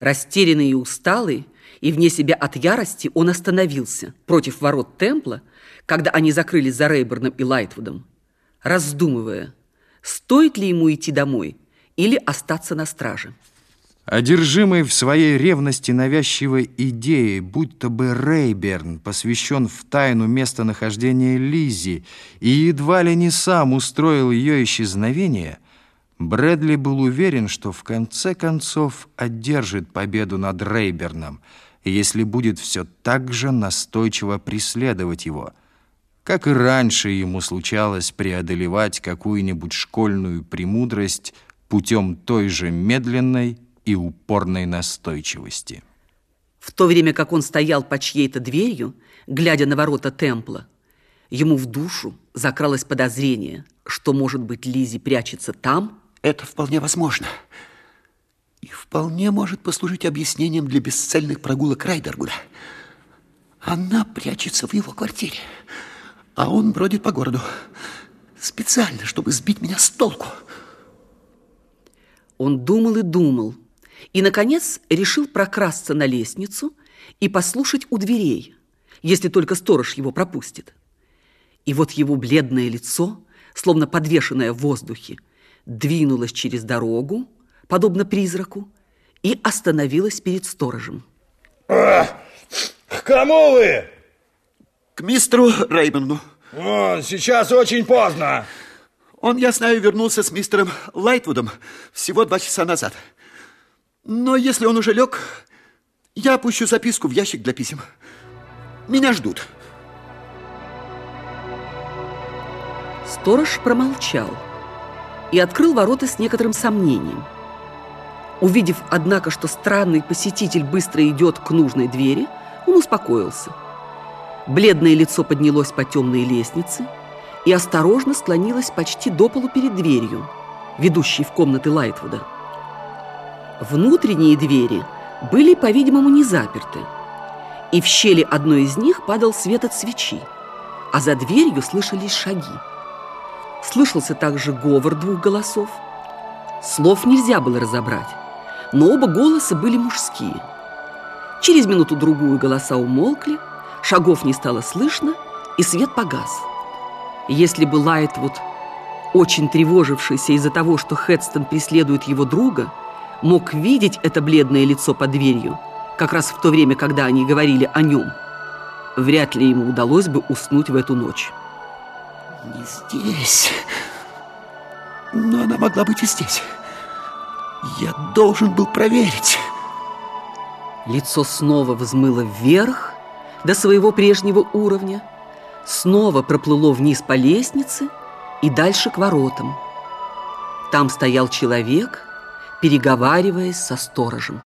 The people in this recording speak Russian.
Растерянный и усталый, и вне себя от ярости, он остановился против ворот Темпла, когда они закрылись за Рейберном и Лайтвудом, раздумывая, стоит ли ему идти домой или остаться на страже. Одержимый в своей ревности навязчивой идеей, будто бы Рейберн посвящен в тайну местонахождения Лизи и едва ли не сам устроил ее исчезновение – Брэдли был уверен, что в конце концов одержит победу над Рейберном, если будет все так же настойчиво преследовать его. Как и раньше ему случалось преодолевать какую-нибудь школьную премудрость путем той же медленной и упорной настойчивости. В то время как он стоял под чьей-то дверью, глядя на ворота Темпла, ему в душу закралось подозрение, что, может быть, Лизи прячется там, это вполне возможно. И вполне может послужить объяснением для бесцельных прогулок Райдергуда. Она прячется в его квартире, а он бродит по городу специально, чтобы сбить меня с толку. Он думал и думал, и, наконец, решил прокрасться на лестницу и послушать у дверей, если только сторож его пропустит. И вот его бледное лицо, словно подвешенное в воздухе, двинулась через дорогу, подобно призраку, и остановилась перед сторожем. А, к кому вы? К мистеру Реймонду. О, сейчас очень поздно. Он, я знаю, вернулся с мистером Лайтвудом всего два часа назад. Но если он уже лег, я опущу записку в ящик для писем. Меня ждут. Сторож промолчал и открыл ворота с некоторым сомнением. Увидев, однако, что странный посетитель быстро идет к нужной двери, он успокоился. Бледное лицо поднялось по темной лестнице и осторожно склонилось почти до полу перед дверью, ведущей в комнаты Лайтвуда. Внутренние двери были, по-видимому, не заперты, и в щели одной из них падал свет от свечи, а за дверью слышались шаги. Слышался также говор двух голосов. Слов нельзя было разобрать, но оба голоса были мужские. Через минуту-другую голоса умолкли, шагов не стало слышно, и свет погас. Если бы Лайтвуд, очень тревожившийся из-за того, что Хедстон преследует его друга, мог видеть это бледное лицо под дверью, как раз в то время, когда они говорили о нем, вряд ли ему удалось бы уснуть в эту ночь. Не здесь. Но она могла быть и здесь. Я должен был проверить. Лицо снова взмыло вверх до своего прежнего уровня, снова проплыло вниз по лестнице и дальше к воротам. Там стоял человек, переговариваясь со сторожем.